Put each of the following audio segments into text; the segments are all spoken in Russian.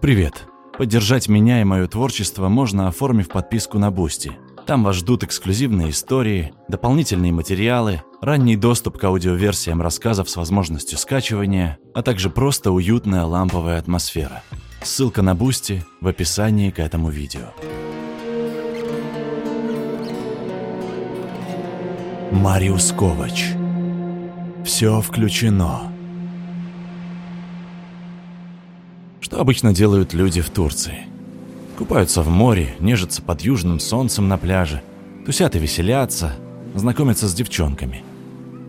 Привет. Поддержать меня и мое творчество можно, оформив подписку на Boosty. Там вас ждут эксклюзивные истории, дополнительные материалы, ранний доступ к аудиоверсиям рассказов с возможностью скачивания, а также просто уютная ламповая атмосфера. Ссылка на Boosty в описании к этому видео. Мариус Ковач. Все включено. Что обычно делают люди в Турции? Купаются в море, нежатся под южным солнцем на пляже, тусят и веселятся, знакомятся с девчонками.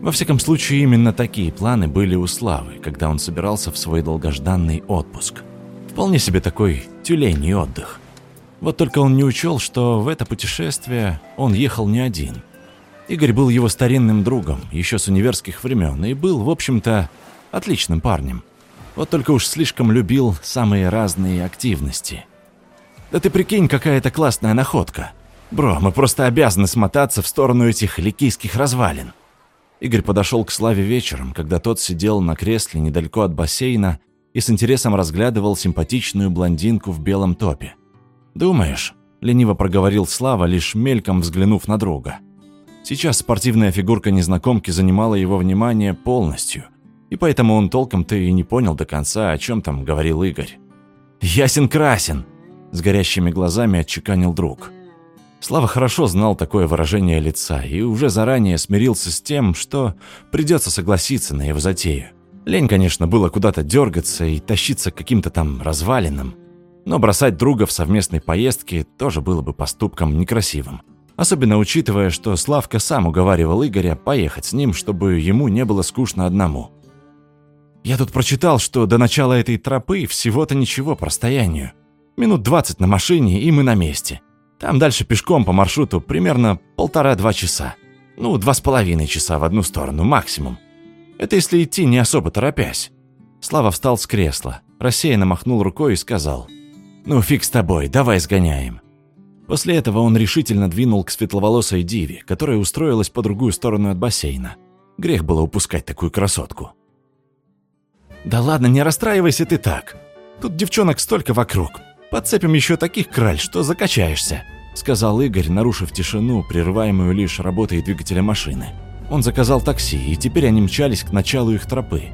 Во всяком случае, именно такие планы были у Славы, когда он собирался в свой долгожданный отпуск. Вполне себе такой тюленей отдых. Вот только он не учел, что в это путешествие он ехал не один. Игорь был его старинным другом, еще с универских времен, и был, в общем-то, отличным парнем. Вот только уж слишком любил самые разные активности – да ты прикинь, какая это классная находка. Бро, мы просто обязаны смотаться в сторону этих ликийских развалин. Игорь подошел к Славе вечером, когда тот сидел на кресле недалеко от бассейна и с интересом разглядывал симпатичную блондинку в белом топе. «Думаешь?» – лениво проговорил Слава, лишь мельком взглянув на друга. Сейчас спортивная фигурка незнакомки занимала его внимание полностью, и поэтому он толком-то и не понял до конца, о чем там говорил Игорь. «Ясен-красен!» с горящими глазами отчеканил друг. Слава хорошо знал такое выражение лица и уже заранее смирился с тем, что придется согласиться на его затею. Лень, конечно, было куда-то дергаться и тащиться к каким-то там развалинам, но бросать друга в совместной поездке тоже было бы поступком некрасивым. Особенно учитывая, что Славка сам уговаривал Игоря поехать с ним, чтобы ему не было скучно одному. «Я тут прочитал, что до начала этой тропы всего-то ничего по расстоянию. Минут двадцать на машине, и мы на месте. Там дальше пешком по маршруту примерно полтора-два часа. Ну, два с половиной часа в одну сторону, максимум. Это если идти не особо торопясь. Слава встал с кресла, рассеянно махнул рукой и сказал. «Ну, фиг с тобой, давай сгоняем». После этого он решительно двинул к светловолосой Диве, которая устроилась по другую сторону от бассейна. Грех было упускать такую красотку. «Да ладно, не расстраивайся ты так. Тут девчонок столько вокруг. Подцепим еще таких краль, что закачаешься», — сказал Игорь, нарушив тишину, прерываемую лишь работой двигателя машины. Он заказал такси, и теперь они мчались к началу их тропы.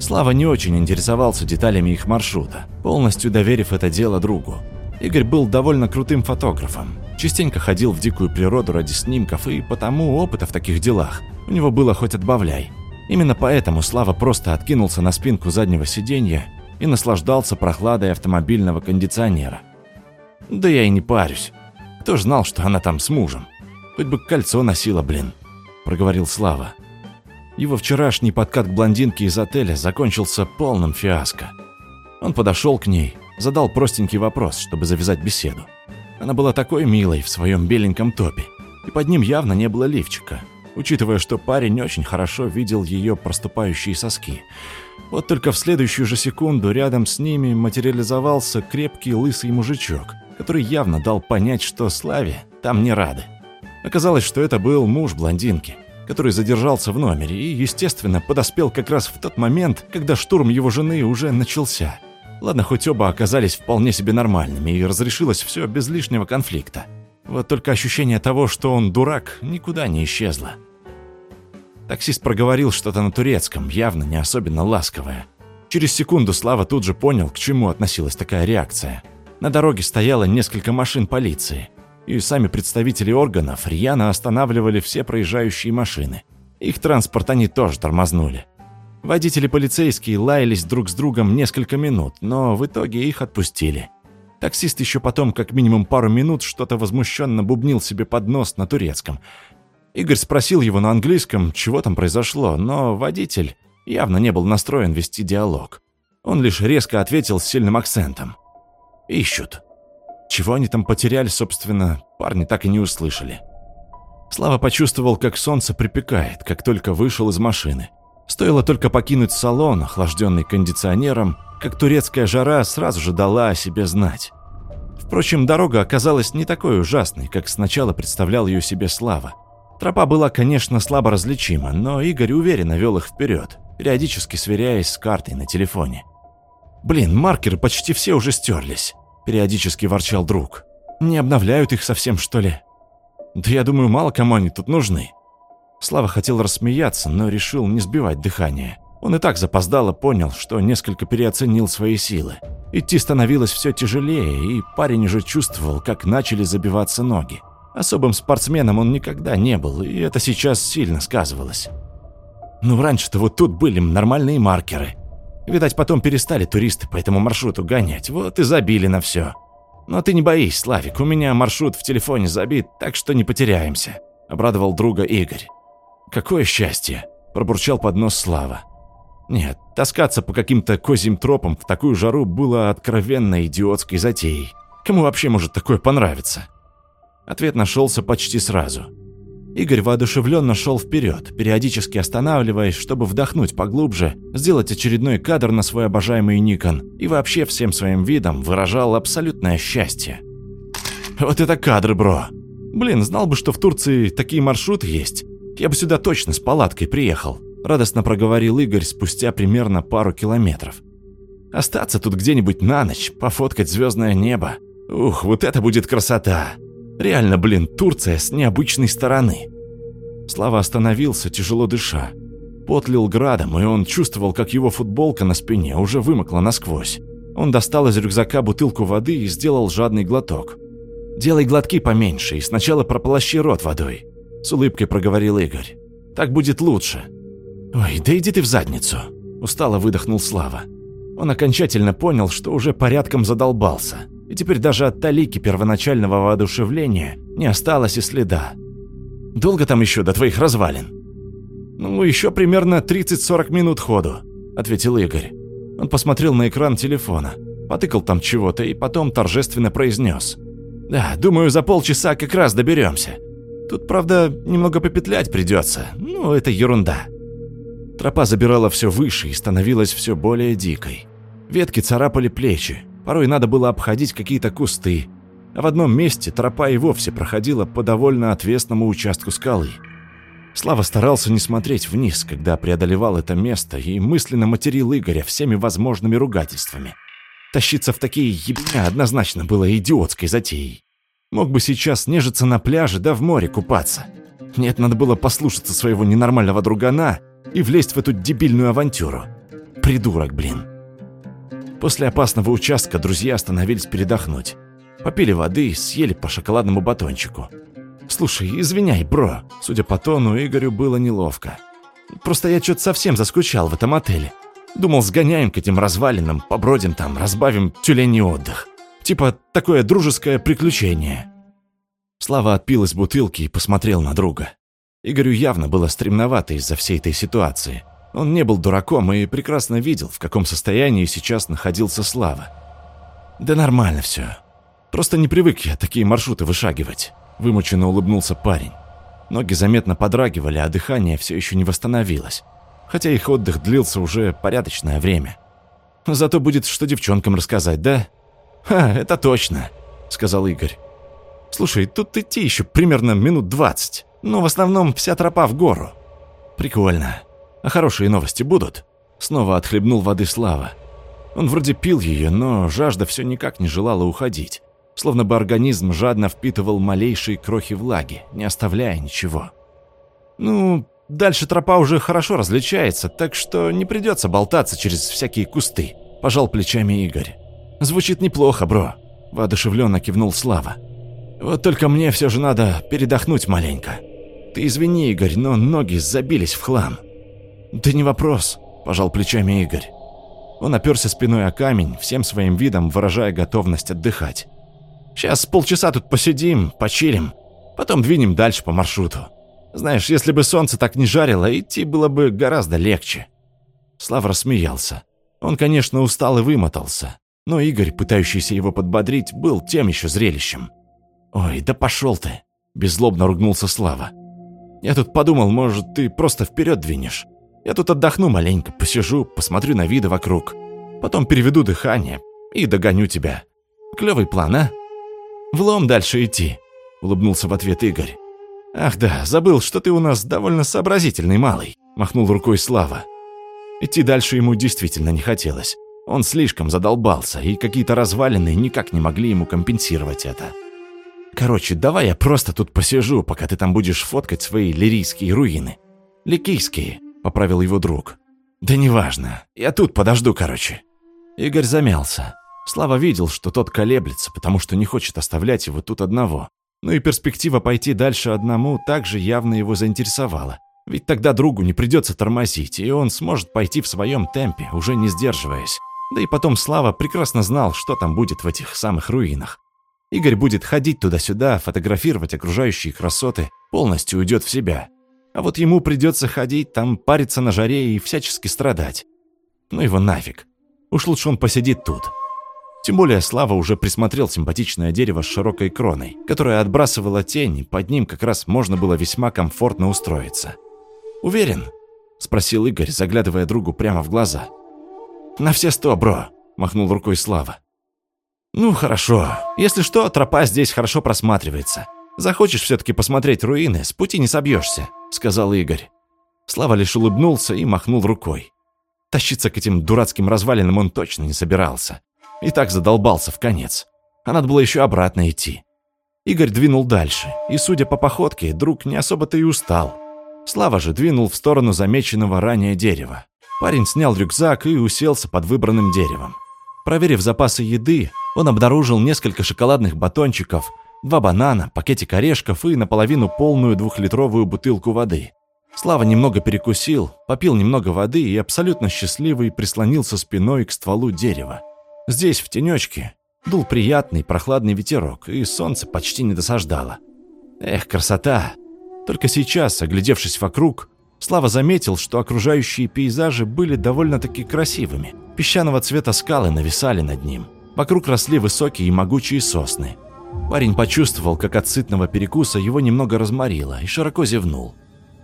Слава не очень интересовался деталями их маршрута, полностью доверив это дело другу. Игорь был довольно крутым фотографом, частенько ходил в дикую природу ради снимков, и потому опыта в таких делах у него было хоть отбавляй. Именно поэтому Слава просто откинулся на спинку заднего сиденья и наслаждался прохладой автомобильного кондиционера. Да я и не парюсь. Кто ж знал, что она там с мужем? Хоть бы кольцо носила, блин, проговорил Слава. Его вчерашний подкат к блондинке из отеля закончился полным фиаско. Он подошел к ней, задал простенький вопрос, чтобы завязать беседу. Она была такой милой в своем беленьком топе, и под ним явно не было лифчика, учитывая, что парень очень хорошо видел ее проступающие соски. Вот только в следующую же секунду рядом с ними материализовался крепкий лысый мужичок, который явно дал понять, что Славе там не рады. Оказалось, что это был муж блондинки, который задержался в номере и, естественно, подоспел как раз в тот момент, когда штурм его жены уже начался. Ладно, хоть оба оказались вполне себе нормальными, и разрешилось все без лишнего конфликта. Вот только ощущение того, что он дурак, никуда не исчезло. Таксист проговорил что-то на турецком, явно не особенно ласковое. Через секунду Слава тут же понял, к чему относилась такая реакция. На дороге стояло несколько машин полиции, и сами представители органов рьяно останавливали все проезжающие машины. Их транспорт они тоже тормознули. Водители полицейские лаялись друг с другом несколько минут, но в итоге их отпустили. Таксист еще потом как минимум пару минут что-то возмущенно бубнил себе под нос на турецком, Игорь спросил его на английском, чего там произошло, но водитель явно не был настроен вести диалог. Он лишь резко ответил с сильным акцентом. «Ищут». Чего они там потеряли, собственно, парни так и не услышали. Слава почувствовал, как солнце припекает, как только вышел из машины. Стоило только покинуть салон, охлажденный кондиционером, как турецкая жара сразу же дала о себе знать. Впрочем, дорога оказалась не такой ужасной, как сначала представлял ее себе Слава. Тропа была, конечно, слабо различима, но Игорь уверенно вел их вперед, периодически сверяясь с картой на телефоне. Блин, маркеры почти все уже стерлись. Периодически ворчал друг. Не обновляют их совсем, что ли? Да я думаю, мало кому они тут нужны. Слава хотел рассмеяться, но решил не сбивать дыхание. Он и так запоздало понял, что несколько переоценил свои силы. Идти становилось все тяжелее, и парень уже чувствовал, как начали забиваться ноги. Особым спортсменом он никогда не был, и это сейчас сильно сказывалось. Ну, раньше-то вот тут были нормальные маркеры. Видать, потом перестали туристы по этому маршруту гонять, вот и забили на все. Но ты не боись, Славик, у меня маршрут в телефоне забит, так что не потеряемся», — обрадовал друга Игорь. «Какое счастье!» – пробурчал под нос Слава. Нет, таскаться по каким-то козьим тропам в такую жару было откровенно идиотской затеей. Кому вообще может такое понравиться? Ответ нашелся почти сразу. Игорь воодушевленно шел вперед, периодически останавливаясь, чтобы вдохнуть поглубже, сделать очередной кадр на свой обожаемый Никон и вообще всем своим видом выражал абсолютное счастье. «Вот это кадры, бро! Блин, знал бы, что в Турции такие маршруты есть, я бы сюда точно с палаткой приехал», – радостно проговорил Игорь спустя примерно пару километров. «Остаться тут где-нибудь на ночь, пофоткать звездное небо. Ух, вот это будет красота!» Реально, блин, Турция с необычной стороны. Слава остановился, тяжело дыша. Пот лил градом, и он чувствовал, как его футболка на спине уже вымокла насквозь. Он достал из рюкзака бутылку воды и сделал жадный глоток. «Делай глотки поменьше и сначала прополощи рот водой», – с улыбкой проговорил Игорь. «Так будет лучше». «Ой, да иди ты в задницу», – устало выдохнул Слава. Он окончательно понял, что уже порядком задолбался и теперь даже от талики первоначального воодушевления не осталось и следа. «Долго там еще до твоих развалин?» «Ну, еще примерно 30-40 минут ходу», — ответил Игорь. Он посмотрел на экран телефона, потыкал там чего-то и потом торжественно произнес. «Да, думаю, за полчаса как раз доберемся. Тут, правда, немного попетлять придется, ну, это ерунда». Тропа забирала все выше и становилась все более дикой. Ветки царапали плечи, Порой надо было обходить какие-то кусты, а в одном месте тропа и вовсе проходила по довольно отвесному участку скалы. Слава старался не смотреть вниз, когда преодолевал это место, и мысленно материл Игоря всеми возможными ругательствами. Тащиться в такие ебня однозначно было идиотской затеей. Мог бы сейчас нежиться на пляже, да в море купаться. Нет, надо было послушаться своего ненормального другана и влезть в эту дебильную авантюру. Придурок, блин. После опасного участка друзья остановились передохнуть. Попили воды и съели по шоколадному батончику. «Слушай, извиняй, бро». Судя по тону, Игорю было неловко. «Просто я что-то совсем заскучал в этом отеле. Думал, сгоняем к этим развалинам, побродим там, разбавим тюленей отдых. Типа такое дружеское приключение». Слава отпил из бутылки и посмотрел на друга. Игорю явно было стремновато из-за всей этой ситуации – он не был дураком и прекрасно видел, в каком состоянии сейчас находился Слава. «Да нормально все. Просто не привык я такие маршруты вышагивать», – вымученно улыбнулся парень. Ноги заметно подрагивали, а дыхание все еще не восстановилось, хотя их отдых длился уже порядочное время. «Зато будет что девчонкам рассказать, да?» «Ха, это точно», – сказал Игорь. «Слушай, тут идти еще примерно минут двадцать, но в основном вся тропа в гору». «Прикольно. А хорошие новости будут?» Снова отхлебнул воды Слава. Он вроде пил ее, но жажда все никак не желала уходить. Словно бы организм жадно впитывал малейшие крохи влаги, не оставляя ничего. «Ну, дальше тропа уже хорошо различается, так что не придется болтаться через всякие кусты», – пожал плечами Игорь. «Звучит неплохо, бро», – воодушевленно кивнул Слава. «Вот только мне все же надо передохнуть маленько. Ты извини, Игорь, но ноги забились в хлам». «Да не вопрос», – пожал плечами Игорь. Он оперся спиной о камень, всем своим видом выражая готовность отдыхать. «Сейчас полчаса тут посидим, почилим, потом двинем дальше по маршруту. Знаешь, если бы солнце так не жарило, идти было бы гораздо легче». Слава рассмеялся. Он, конечно, устал и вымотался, но Игорь, пытающийся его подбодрить, был тем еще зрелищем. «Ой, да пошел ты!» – беззлобно ругнулся Слава. «Я тут подумал, может, ты просто вперед двинешь. Я тут отдохну маленько, посижу, посмотрю на виды вокруг. Потом переведу дыхание и догоню тебя. Клевый план, а? Влом дальше идти, улыбнулся в ответ Игорь. Ах да, забыл, что ты у нас довольно сообразительный малый, махнул рукой Слава. Идти дальше ему действительно не хотелось. Он слишком задолбался, и какие-то развалины никак не могли ему компенсировать это. Короче, давай я просто тут посижу, пока ты там будешь фоткать свои лирийские руины. Ликийские, поправил его друг. Да неважно, я тут подожду, короче. Игорь замялся. Слава видел, что тот колеблется, потому что не хочет оставлять его тут одного. Ну и перспектива пойти дальше одному также явно его заинтересовала. Ведь тогда другу не придется тормозить, и он сможет пойти в своем темпе, уже не сдерживаясь. Да и потом Слава прекрасно знал, что там будет в этих самых руинах. Игорь будет ходить туда-сюда, фотографировать окружающие красоты, полностью уйдет в себя. А вот ему придется ходить, там париться на жаре и всячески страдать. Ну его нафиг. Уж лучше он посидит тут. Тем более Слава уже присмотрел симпатичное дерево с широкой кроной, которое отбрасывало тень, и под ним как раз можно было весьма комфортно устроиться. «Уверен?» – спросил Игорь, заглядывая другу прямо в глаза. «На все сто, бро», – махнул рукой Слава. «Ну, хорошо. Если что, тропа здесь хорошо просматривается. Захочешь все-таки посмотреть руины, с пути не собьешься», – сказал Игорь. Слава лишь улыбнулся и махнул рукой. Тащиться к этим дурацким развалинам он точно не собирался. И так задолбался в конец. А надо было еще обратно идти. Игорь двинул дальше, и, судя по походке, друг не особо-то и устал. Слава же двинул в сторону замеченного ранее дерева. Парень снял рюкзак и уселся под выбранным деревом. Проверив запасы еды, он обнаружил несколько шоколадных батончиков, два банана, пакетик орешков и наполовину полную двухлитровую бутылку воды. Слава немного перекусил, попил немного воды и абсолютно счастливый прислонился спиной к стволу дерева. Здесь, в тенечке, дул приятный прохладный ветерок, и солнце почти не досаждало. Эх, красота! Только сейчас, оглядевшись вокруг, Слава заметил, что окружающие пейзажи были довольно-таки красивыми. Песчаного цвета скалы нависали над ним. Вокруг росли высокие и могучие сосны. Парень почувствовал, как от сытного перекуса его немного разморило, и широко зевнул.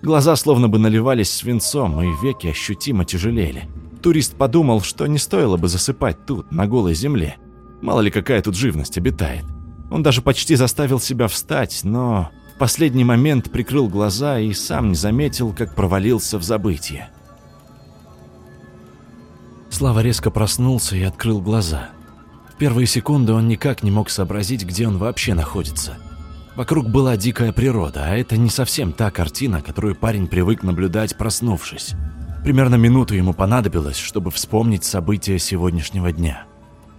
Глаза словно бы наливались свинцом, и веки ощутимо тяжелели. Турист подумал, что не стоило бы засыпать тут, на голой земле. Мало ли какая тут живность обитает. Он даже почти заставил себя встать, но в последний момент прикрыл глаза и сам не заметил, как провалился в забытье. Слава резко проснулся и открыл глаза. Первые секунды он никак не мог сообразить, где он вообще находится. Вокруг была дикая природа, а это не совсем та картина, которую парень привык наблюдать, проснувшись. Примерно минуту ему понадобилось, чтобы вспомнить события сегодняшнего дня.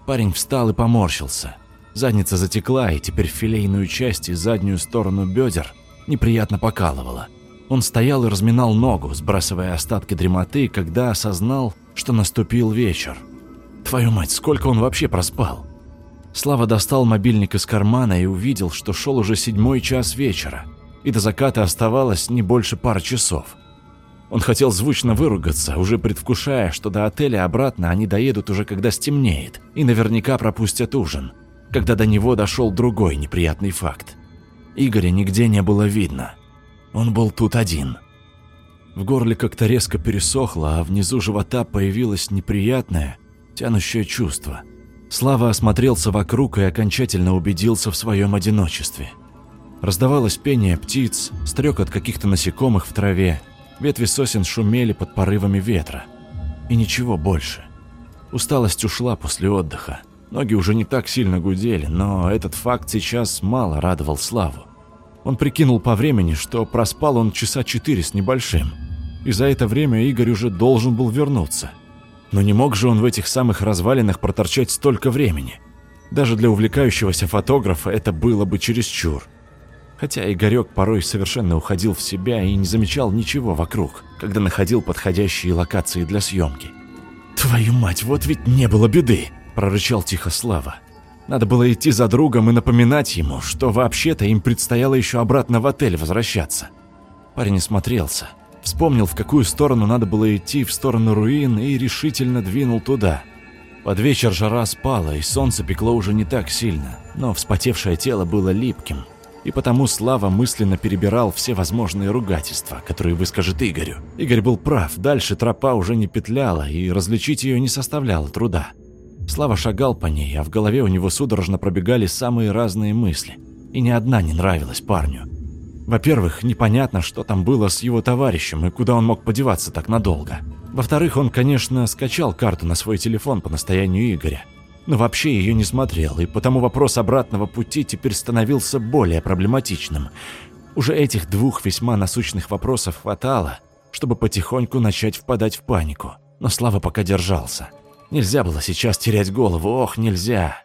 Парень встал и поморщился. Задница затекла, и теперь филейную часть и заднюю сторону бедер неприятно покалывала. Он стоял и разминал ногу, сбрасывая остатки дремоты, когда осознал, что наступил вечер. Твою мать, сколько он вообще проспал? Слава достал мобильник из кармана и увидел, что шел уже седьмой час вечера, и до заката оставалось не больше пары часов. Он хотел звучно выругаться, уже предвкушая, что до отеля обратно они доедут уже когда стемнеет, и наверняка пропустят ужин, когда до него дошел другой неприятный факт. Игоря нигде не было видно. Он был тут один. В горле как-то резко пересохло, а внизу живота появилось неприятное, тянущее чувство. Слава осмотрелся вокруг и окончательно убедился в своем одиночестве. Раздавалось пение птиц, стрекот каких-то насекомых в траве, Ветви сосен шумели под порывами ветра. И ничего больше. Усталость ушла после отдыха. Ноги уже не так сильно гудели, но этот факт сейчас мало радовал Славу. Он прикинул по времени, что проспал он часа четыре с небольшим. И за это время Игорь уже должен был вернуться. Но не мог же он в этих самых развалинах проторчать столько времени. Даже для увлекающегося фотографа это было бы чересчур. Хотя Игорек порой совершенно уходил в себя и не замечал ничего вокруг, когда находил подходящие локации для съемки. «Твою мать, вот ведь не было беды!» – прорычал тихо Слава. Надо было идти за другом и напоминать ему, что вообще-то им предстояло еще обратно в отель возвращаться. Парень осмотрелся, вспомнил, в какую сторону надо было идти, в сторону руин, и решительно двинул туда. Под вечер жара спала, и солнце пекло уже не так сильно, но вспотевшее тело было липким, и потому Слава мысленно перебирал все возможные ругательства, которые выскажет Игорю. Игорь был прав, дальше тропа уже не петляла, и различить ее не составляло труда. Слава шагал по ней, а в голове у него судорожно пробегали самые разные мысли. И ни одна не нравилась парню. Во-первых, непонятно, что там было с его товарищем и куда он мог подеваться так надолго. Во-вторых, он, конечно, скачал карту на свой телефон по настоянию Игоря, но вообще ее не смотрел, и потому вопрос обратного пути теперь становился более проблематичным. Уже этих двух весьма насущных вопросов хватало, чтобы потихоньку начать впадать в панику. Но Слава пока держался. Нельзя было сейчас терять голову, ох, нельзя.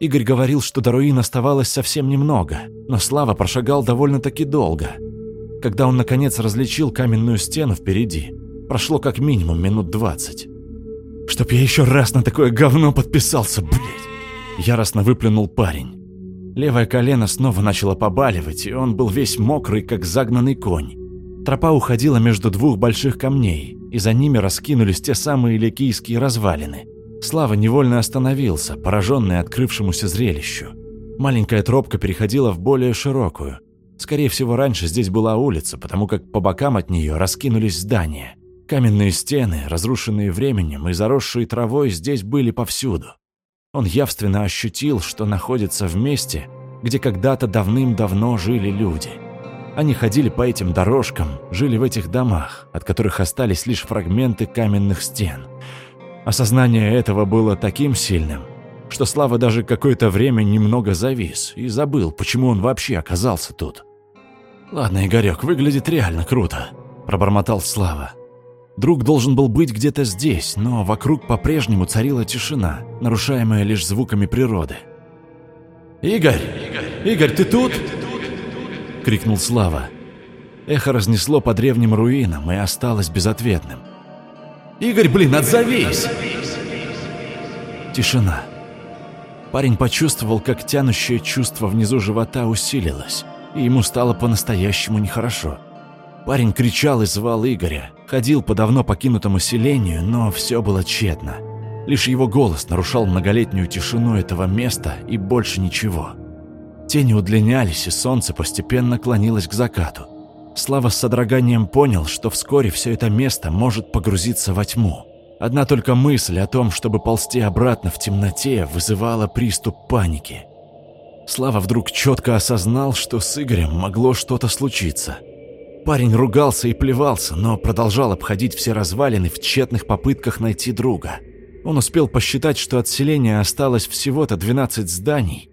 Игорь говорил, что до руин оставалось совсем немного, но Слава прошагал довольно-таки долго. Когда он, наконец, различил каменную стену впереди, прошло как минимум минут двадцать. «Чтоб я еще раз на такое говно подписался, блядь!» Яростно выплюнул парень. Левое колено снова начало побаливать, и он был весь мокрый, как загнанный конь. Тропа уходила между двух больших камней, и за ними раскинулись те самые ликийские развалины. Слава невольно остановился, пораженный открывшемуся зрелищу. Маленькая тропка переходила в более широкую. Скорее всего, раньше здесь была улица, потому как по бокам от нее раскинулись здания. Каменные стены, разрушенные временем и заросшие травой, здесь были повсюду. Он явственно ощутил, что находится в месте, где когда-то давным-давно жили люди – они ходили по этим дорожкам, жили в этих домах, от которых остались лишь фрагменты каменных стен. Осознание этого было таким сильным, что Слава даже какое-то время немного завис и забыл, почему он вообще оказался тут. «Ладно, Игорек, выглядит реально круто», – пробормотал Слава. Друг должен был быть где-то здесь, но вокруг по-прежнему царила тишина, нарушаемая лишь звуками природы. «Игорь! Игорь, Игорь ты тут?» — крикнул Слава. Эхо разнесло по древним руинам и осталось безответным. «Игорь, блин, отзовись!» Тишина. Парень почувствовал, как тянущее чувство внизу живота усилилось, и ему стало по-настоящему нехорошо. Парень кричал и звал Игоря, ходил по давно покинутому селению, но все было тщетно. Лишь его голос нарушал многолетнюю тишину этого места и больше ничего. Тени удлинялись, и солнце постепенно клонилось к закату. Слава с содроганием понял, что вскоре все это место может погрузиться во тьму. Одна только мысль о том, чтобы ползти обратно в темноте, вызывала приступ паники. Слава вдруг четко осознал, что с Игорем могло что-то случиться. Парень ругался и плевался, но продолжал обходить все развалины в тщетных попытках найти друга. Он успел посчитать, что от селения осталось всего-то 12 зданий,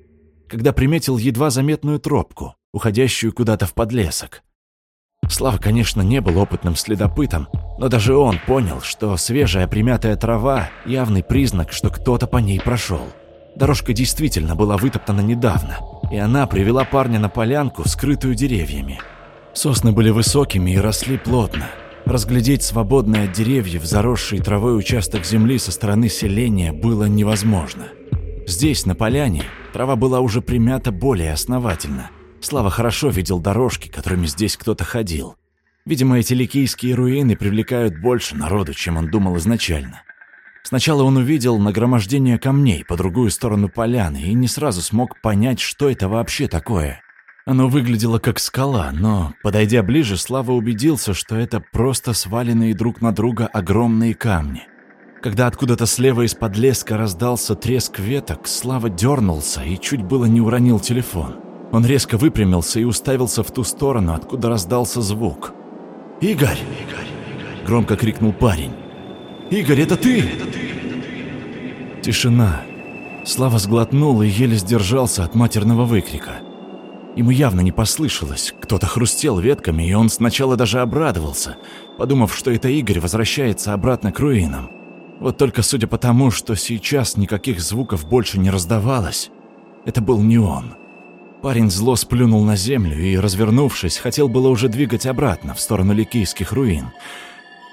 когда приметил едва заметную тропку, уходящую куда-то в подлесок. Слава, конечно, не был опытным следопытом, но даже он понял, что свежая примятая трава – явный признак, что кто-то по ней прошел. Дорожка действительно была вытоптана недавно, и она привела парня на полянку, скрытую деревьями. Сосны были высокими и росли плотно. Разглядеть свободный от деревьев заросший травой участок земли со стороны селения было невозможно. Здесь, на поляне, трава была уже примята более основательно. Слава хорошо видел дорожки, которыми здесь кто-то ходил. Видимо, эти ликийские руины привлекают больше народу, чем он думал изначально. Сначала он увидел нагромождение камней по другую сторону поляны и не сразу смог понять, что это вообще такое. Оно выглядело как скала, но, подойдя ближе, Слава убедился, что это просто сваленные друг на друга огромные камни – когда откуда-то слева из-под леска раздался треск веток, Слава дернулся и чуть было не уронил телефон. Он резко выпрямился и уставился в ту сторону, откуда раздался звук. «Игорь!» – громко крикнул парень. «Игорь, это ты!» Тишина. Слава сглотнул и еле сдержался от матерного выкрика. Ему явно не послышалось. Кто-то хрустел ветками, и он сначала даже обрадовался, подумав, что это Игорь возвращается обратно к руинам. Вот только судя по тому, что сейчас никаких звуков больше не раздавалось, это был не он. Парень зло сплюнул на землю и, развернувшись, хотел было уже двигать обратно, в сторону ликийских руин.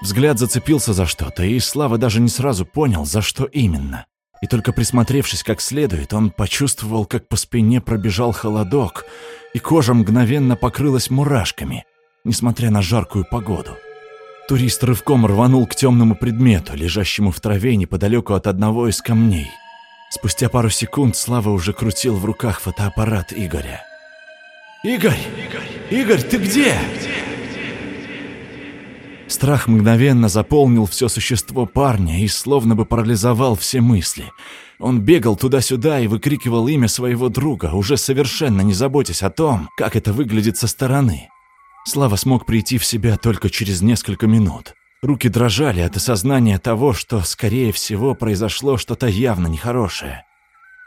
Взгляд зацепился за что-то, и Слава даже не сразу понял, за что именно. И только присмотревшись как следует, он почувствовал, как по спине пробежал холодок, и кожа мгновенно покрылась мурашками, несмотря на жаркую погоду. Турист рывком рванул к темному предмету, лежащему в траве неподалеку от одного из камней. Спустя пару секунд Слава уже крутил в руках фотоаппарат Игоря. «Игорь! Игорь, ты где?» Страх мгновенно заполнил все существо парня и словно бы парализовал все мысли. Он бегал туда-сюда и выкрикивал имя своего друга, уже совершенно не заботясь о том, как это выглядит со стороны. Слава смог прийти в себя только через несколько минут. Руки дрожали от осознания того, что, скорее всего, произошло что-то явно нехорошее.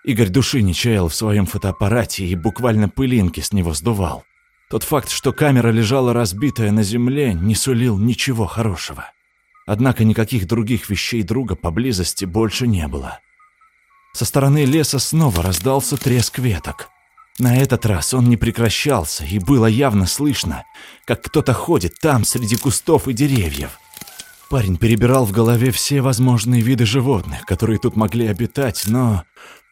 Игорь души не чаял в своем фотоаппарате и буквально пылинки с него сдувал. Тот факт, что камера лежала разбитая на земле, не сулил ничего хорошего. Однако никаких других вещей друга поблизости больше не было. Со стороны леса снова раздался треск веток. На этот раз он не прекращался, и было явно слышно, как кто-то ходит там среди кустов и деревьев. Парень перебирал в голове все возможные виды животных, которые тут могли обитать, но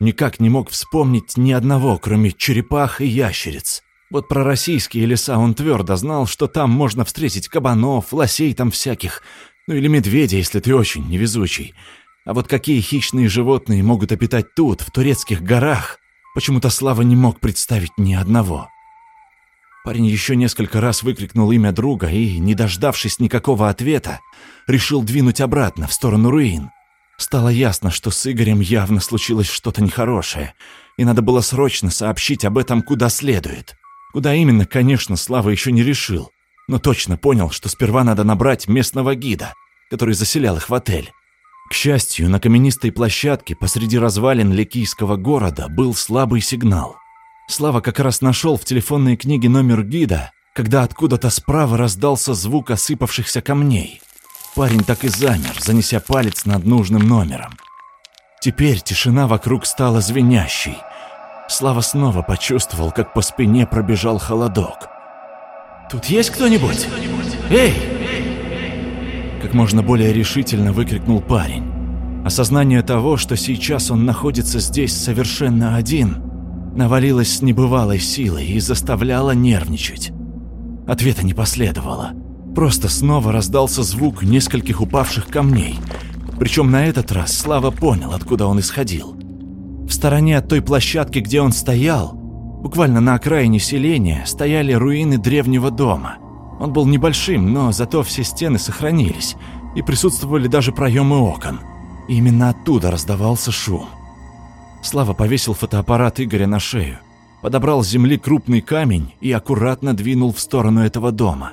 никак не мог вспомнить ни одного, кроме черепах и ящериц. Вот про российские леса он твердо знал, что там можно встретить кабанов, лосей там всяких, ну или медведя, если ты очень невезучий. А вот какие хищные животные могут обитать тут, в турецких горах, почему-то Слава не мог представить ни одного. Парень еще несколько раз выкрикнул имя друга и, не дождавшись никакого ответа, решил двинуть обратно, в сторону руин. Стало ясно, что с Игорем явно случилось что-то нехорошее, и надо было срочно сообщить об этом куда следует. Куда именно, конечно, Слава еще не решил, но точно понял, что сперва надо набрать местного гида, который заселял их в отель. К счастью, на каменистой площадке посреди развалин Лекийского города был слабый сигнал. Слава как раз нашел в телефонной книге номер гида, когда откуда-то справа раздался звук осыпавшихся камней. Парень так и замер, занеся палец над нужным номером. Теперь тишина вокруг стала звенящей. Слава снова почувствовал, как по спине пробежал холодок. «Тут есть кто-нибудь? Эй!» Как можно более решительно выкрикнул парень. Осознание того, что сейчас он находится здесь совершенно один, навалилось с небывалой силой и заставляло нервничать. Ответа не последовало. Просто снова раздался звук нескольких упавших камней. Причем на этот раз Слава понял, откуда он исходил. В стороне от той площадки, где он стоял, буквально на окраине селения, стояли руины древнего дома. Он был небольшим, но зато все стены сохранились, и присутствовали даже проемы окон. И именно оттуда раздавался шум. Слава повесил фотоаппарат Игоря на шею, подобрал с земли крупный камень и аккуратно двинул в сторону этого дома.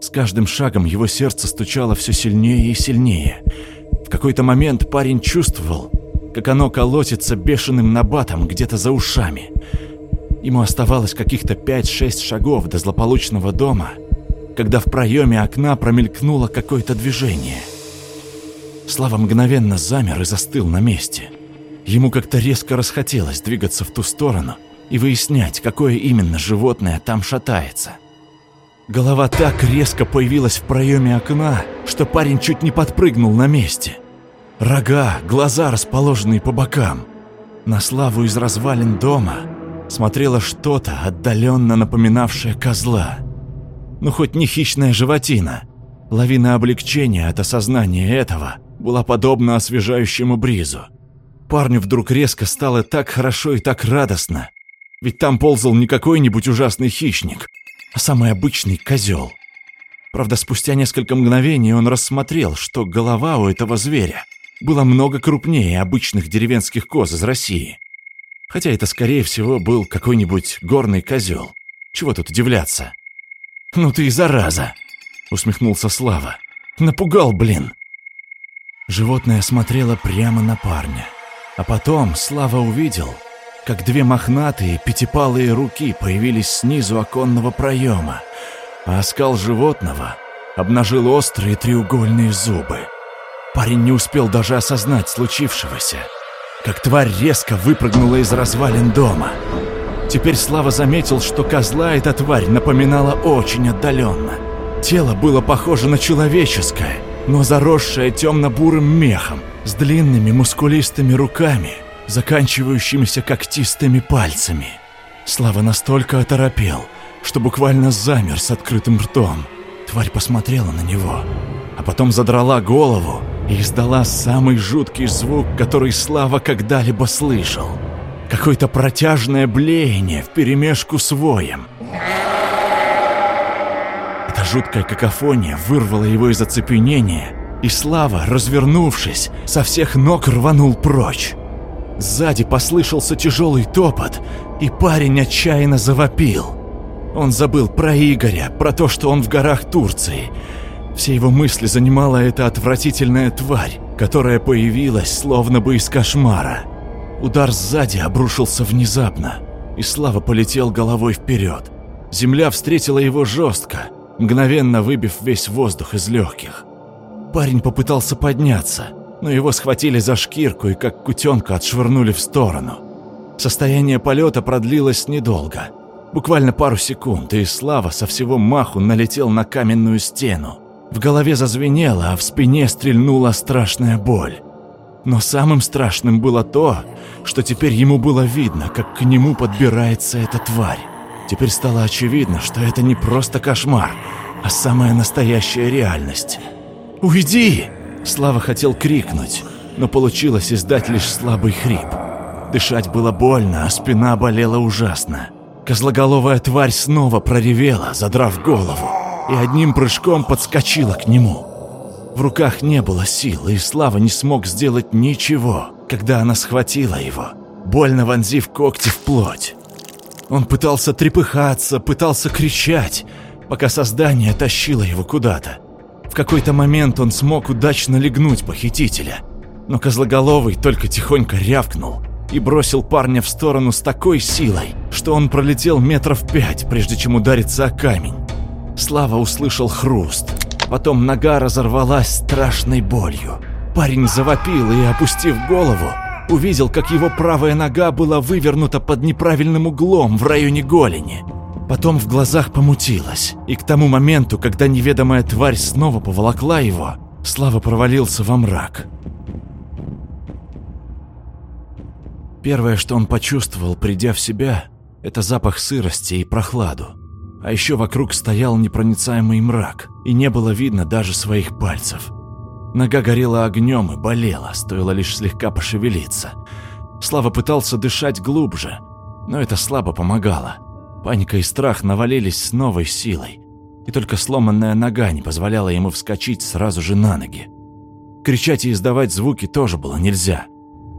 С каждым шагом его сердце стучало все сильнее и сильнее. В какой-то момент парень чувствовал, как оно колотится бешеным набатом где-то за ушами. Ему оставалось каких-то 5-6 шагов до злополучного дома, когда в проеме окна промелькнуло какое-то движение. Слава мгновенно замер и застыл на месте – Ему как-то резко расхотелось двигаться в ту сторону и выяснять, какое именно животное там шатается. Голова так резко появилась в проеме окна, что парень чуть не подпрыгнул на месте. Рога, глаза, расположенные по бокам. На славу из развалин дома смотрело что-то, отдаленно напоминавшее козла. Ну, хоть не хищная животина. Лавина облегчения от осознания этого была подобна освежающему бризу. Парню вдруг резко стало так хорошо и так радостно. Ведь там ползал не какой-нибудь ужасный хищник, самый обычный козел. Правда, спустя несколько мгновений он рассмотрел, что голова у этого зверя была много крупнее обычных деревенских коз из России. Хотя это, скорее всего, был какой-нибудь горный козел. Чего тут удивляться? «Ну ты и зараза!» — усмехнулся Слава. «Напугал, блин!» Животное смотрело прямо на парня. А потом Слава увидел, как две мохнатые пятипалые руки появились снизу оконного проема, а оскал животного обнажил острые треугольные зубы. Парень не успел даже осознать случившегося, как тварь резко выпрыгнула из развалин дома. Теперь Слава заметил, что козла эта тварь напоминала очень отдаленно. Тело было похоже на человеческое, но заросшее темно-бурым мехом с длинными мускулистыми руками, заканчивающимися когтистыми пальцами. Слава настолько оторопел, что буквально замер с открытым ртом. Тварь посмотрела на него, а потом задрала голову и издала самый жуткий звук, который Слава когда-либо слышал. Какое-то протяжное блеяние вперемешку с воем. Эта жуткая какофония вырвала его из оцепенения и Слава, развернувшись, со всех ног рванул прочь. Сзади послышался тяжелый топот, и парень отчаянно завопил. Он забыл про Игоря, про то, что он в горах Турции. Все его мысли занимала эта отвратительная тварь, которая появилась словно бы из кошмара. Удар сзади обрушился внезапно, и Слава полетел головой вперед. Земля встретила его жестко, мгновенно выбив весь воздух из легких. Парень попытался подняться, но его схватили за шкирку и как кутенка отшвырнули в сторону. Состояние полета продлилось недолго. Буквально пару секунд, и Слава со всего маху налетел на каменную стену. В голове зазвенело, а в спине стрельнула страшная боль. Но самым страшным было то, что теперь ему было видно, как к нему подбирается эта тварь. Теперь стало очевидно, что это не просто кошмар, а самая настоящая реальность. «Уйди!» Слава хотел крикнуть, но получилось издать лишь слабый хрип. Дышать было больно, а спина болела ужасно. Козлоголовая тварь снова проревела, задрав голову, и одним прыжком подскочила к нему. В руках не было сил, и Слава не смог сделать ничего, когда она схватила его, больно вонзив когти в плоть. Он пытался трепыхаться, пытался кричать, пока создание тащило его куда-то. Какой-то момент он смог удачно легнуть похитителя, но Козлоголовый только тихонько рявкнул и бросил парня в сторону с такой силой, что он пролетел метров пять, прежде чем удариться о камень. Слава услышал хруст, потом нога разорвалась страшной болью. Парень завопил и, опустив голову, увидел, как его правая нога была вывернута под неправильным углом в районе голени. Потом в глазах помутилось, и к тому моменту, когда неведомая тварь снова поволокла его, Слава провалился во мрак. Первое, что он почувствовал, придя в себя, это запах сырости и прохладу. А еще вокруг стоял непроницаемый мрак, и не было видно даже своих пальцев. Нога горела огнем и болела, стоило лишь слегка пошевелиться. Слава пытался дышать глубже, но это слабо помогало. Паника и страх навалились с новой силой, и только сломанная нога не позволяла ему вскочить сразу же на ноги. Кричать и издавать звуки тоже было нельзя.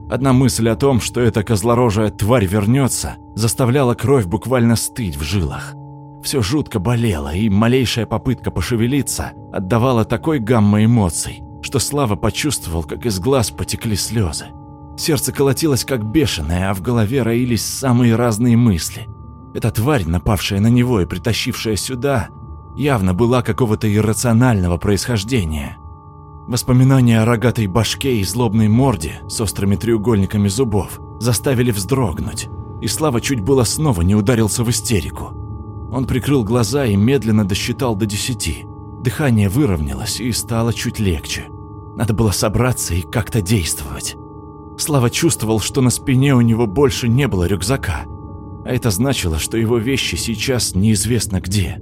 Одна мысль о том, что эта козлорожая тварь вернется, заставляла кровь буквально стыть в жилах. Все жутко болело, и малейшая попытка пошевелиться отдавала такой гамма эмоций, что Слава почувствовал, как из глаз потекли слезы. Сердце колотилось как бешеное, а в голове роились самые разные мысли – эта тварь, напавшая на него и притащившая сюда, явно была какого-то иррационального происхождения. Воспоминания о рогатой башке и злобной морде с острыми треугольниками зубов заставили вздрогнуть, и Слава чуть было снова не ударился в истерику. Он прикрыл глаза и медленно досчитал до десяти. Дыхание выровнялось и стало чуть легче. Надо было собраться и как-то действовать. Слава чувствовал, что на спине у него больше не было рюкзака – а это значило, что его вещи сейчас неизвестно где.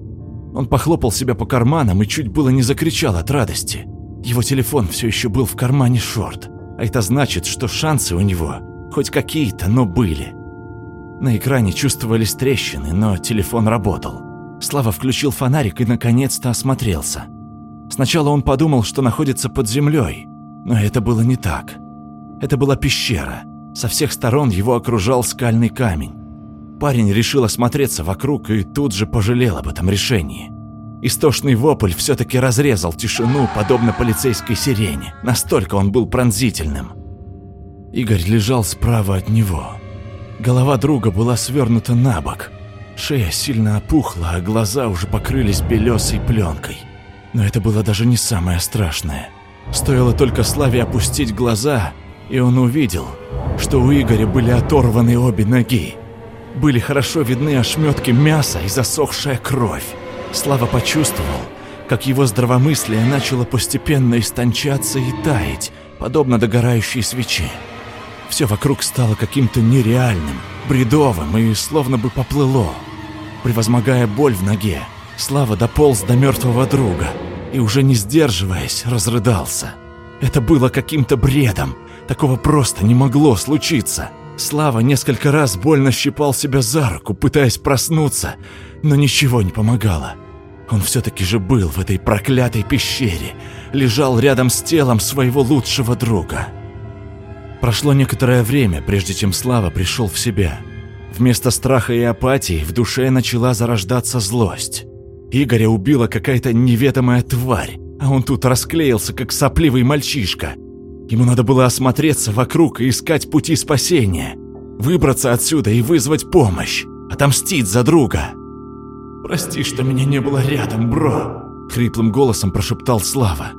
Он похлопал себя по карманам и чуть было не закричал от радости. Его телефон все еще был в кармане шорт, а это значит, что шансы у него хоть какие-то, но были. На экране чувствовались трещины, но телефон работал. Слава включил фонарик и наконец-то осмотрелся. Сначала он подумал, что находится под землей, но это было не так. Это была пещера. Со всех сторон его окружал скальный камень. Парень решил осмотреться вокруг и тут же пожалел об этом решении. Истошный вопль все-таки разрезал тишину, подобно полицейской сирене. Настолько он был пронзительным. Игорь лежал справа от него. Голова друга была свернута на бок. Шея сильно опухла, а глаза уже покрылись белесой пленкой. Но это было даже не самое страшное. Стоило только Славе опустить глаза, и он увидел, что у Игоря были оторваны обе ноги. Были хорошо видны ошметки мяса и засохшая кровь. Слава почувствовал, как его здравомыслие начало постепенно истончаться и таять, подобно догорающей свече. Все вокруг стало каким-то нереальным, бредовым и словно бы поплыло. Превозмогая боль в ноге, Слава дополз до мертвого друга и, уже не сдерживаясь, разрыдался. Это было каким-то бредом, такого просто не могло случиться. Слава несколько раз больно щипал себя за руку, пытаясь проснуться, но ничего не помогало. Он все-таки же был в этой проклятой пещере, лежал рядом с телом своего лучшего друга. Прошло некоторое время, прежде чем Слава пришел в себя. Вместо страха и апатии в душе начала зарождаться злость. Игоря убила какая-то неведомая тварь, а он тут расклеился, как сопливый мальчишка. Ему надо было осмотреться вокруг и искать пути спасения, выбраться отсюда и вызвать помощь, отомстить за друга. «Прости, что меня не было рядом, бро», — хриплым голосом прошептал Слава.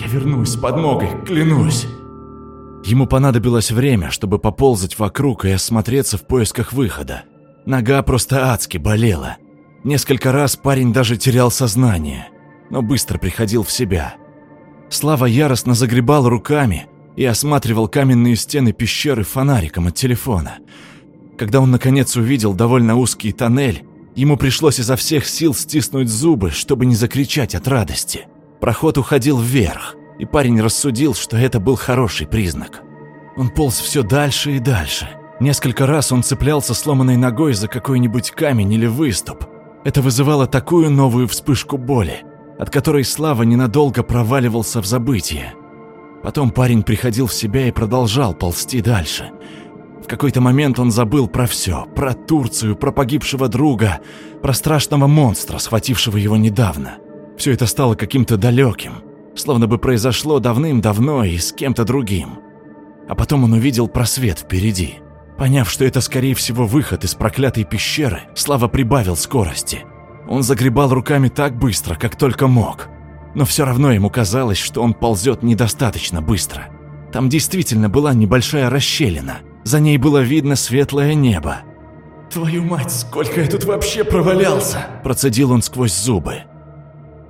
«Я вернусь с подмогой, клянусь». Ему понадобилось время, чтобы поползать вокруг и осмотреться в поисках выхода. Нога просто адски болела. Несколько раз парень даже терял сознание, но быстро приходил в себя. Слава яростно загребал руками и осматривал каменные стены пещеры фонариком от телефона. Когда он наконец увидел довольно узкий тоннель, ему пришлось изо всех сил стиснуть зубы, чтобы не закричать от радости. Проход уходил вверх, и парень рассудил, что это был хороший признак. Он полз все дальше и дальше. Несколько раз он цеплялся сломанной ногой за какой-нибудь камень или выступ. Это вызывало такую новую вспышку боли, от которой Слава ненадолго проваливался в забытие. Потом парень приходил в себя и продолжал ползти дальше. В какой-то момент он забыл про все, про Турцию, про погибшего друга, про страшного монстра, схватившего его недавно. Все это стало каким-то далеким, словно бы произошло давным-давно и с кем-то другим. А потом он увидел просвет впереди. Поняв, что это скорее всего выход из проклятой пещеры, Слава прибавил скорости. Он загребал руками так быстро, как только мог. Но все равно ему казалось, что он ползет недостаточно быстро. Там действительно была небольшая расщелина. За ней было видно светлое небо. «Твою мать, сколько я тут вообще провалялся!» Процедил он сквозь зубы.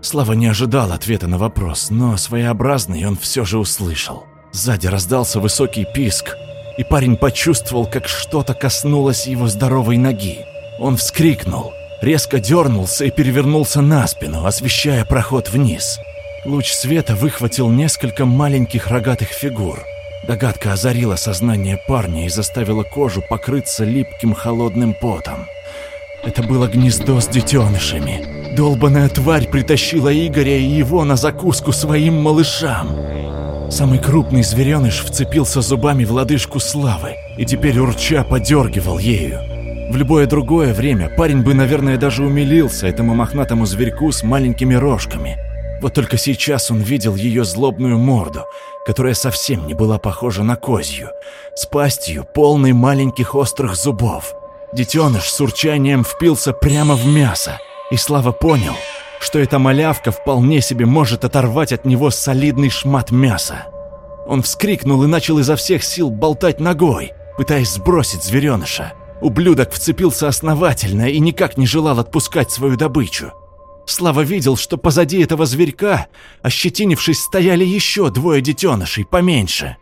Слава не ожидал ответа на вопрос, но своеобразный он все же услышал. Сзади раздался высокий писк, и парень почувствовал, как что-то коснулось его здоровой ноги. Он вскрикнул, резко дернулся и перевернулся на спину, освещая проход вниз. Луч света выхватил несколько маленьких рогатых фигур. Догадка озарила сознание парня и заставила кожу покрыться липким холодным потом. Это было гнездо с детенышами. Долбаная тварь притащила Игоря и его на закуску своим малышам. Самый крупный звереныш вцепился зубами в лодыжку Славы и теперь урча подергивал ею. В любое другое время парень бы, наверное, даже умилился этому мохнатому зверьку с маленькими рожками. Вот только сейчас он видел ее злобную морду, которая совсем не была похожа на козью, с пастью, полной маленьких острых зубов. Детеныш с урчанием впился прямо в мясо, и Слава понял, что эта малявка вполне себе может оторвать от него солидный шмат мяса. Он вскрикнул и начал изо всех сил болтать ногой, пытаясь сбросить звереныша. Ублюдок вцепился основательно и никак не желал отпускать свою добычу. Слава видел, что позади этого зверька, ощетинившись, стояли еще двое детенышей поменьше.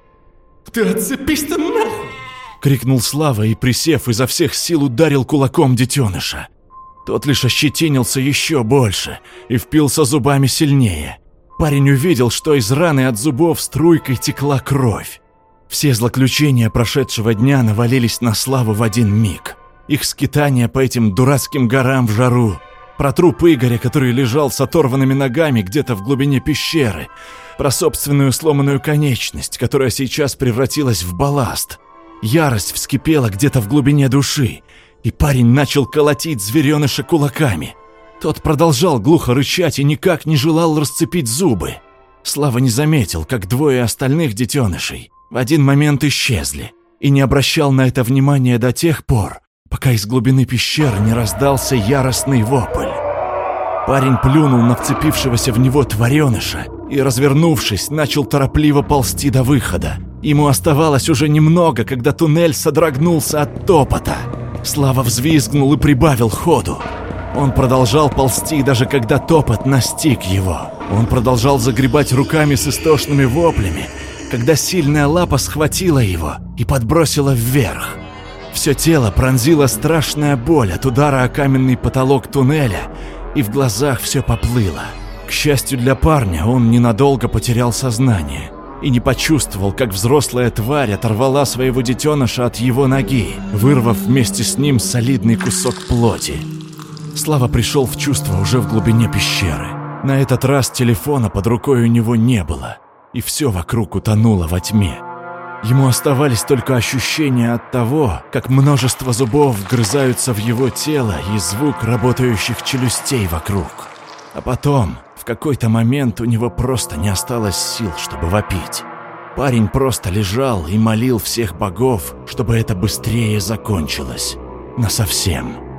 «Ты отцепись-то нахуй!» — крикнул Слава и, присев, изо всех сил ударил кулаком детеныша. Тот лишь ощетинился еще больше и впился зубами сильнее. Парень увидел, что из раны от зубов струйкой текла кровь. Все злоключения прошедшего дня навалились на Славу в один миг. Их скитания по этим дурацким горам в жару, про труп Игоря, который лежал с оторванными ногами где-то в глубине пещеры, про собственную сломанную конечность, которая сейчас превратилась в балласт — Ярость вскипела где-то в глубине души, и парень начал колотить звереныша кулаками. Тот продолжал глухо рычать и никак не желал расцепить зубы. Слава не заметил, как двое остальных детенышей в один момент исчезли, и не обращал на это внимания до тех пор, пока из глубины пещеры не раздался яростный вопль. Парень плюнул на вцепившегося в него твареныша и, развернувшись, начал торопливо ползти до выхода. Ему оставалось уже немного, когда туннель содрогнулся от топота. Слава взвизгнул и прибавил ходу. Он продолжал ползти, даже когда топот настиг его. Он продолжал загребать руками с истошными воплями, когда сильная лапа схватила его и подбросила вверх. Все тело пронзила страшная боль от удара о каменный потолок туннеля, и в глазах все поплыло. К счастью для парня, он ненадолго потерял сознание и не почувствовал, как взрослая тварь оторвала своего детеныша от его ноги, вырвав вместе с ним солидный кусок плоти. Слава пришел в чувство уже в глубине пещеры. На этот раз телефона под рукой у него не было, и все вокруг утонуло во тьме. Ему оставались только ощущения от того, как множество зубов вгрызаются в его тело и звук работающих челюстей вокруг. А потом В какой-то момент у него просто не осталось сил, чтобы вопить. Парень просто лежал и молил всех богов, чтобы это быстрее закончилось. Насовсем.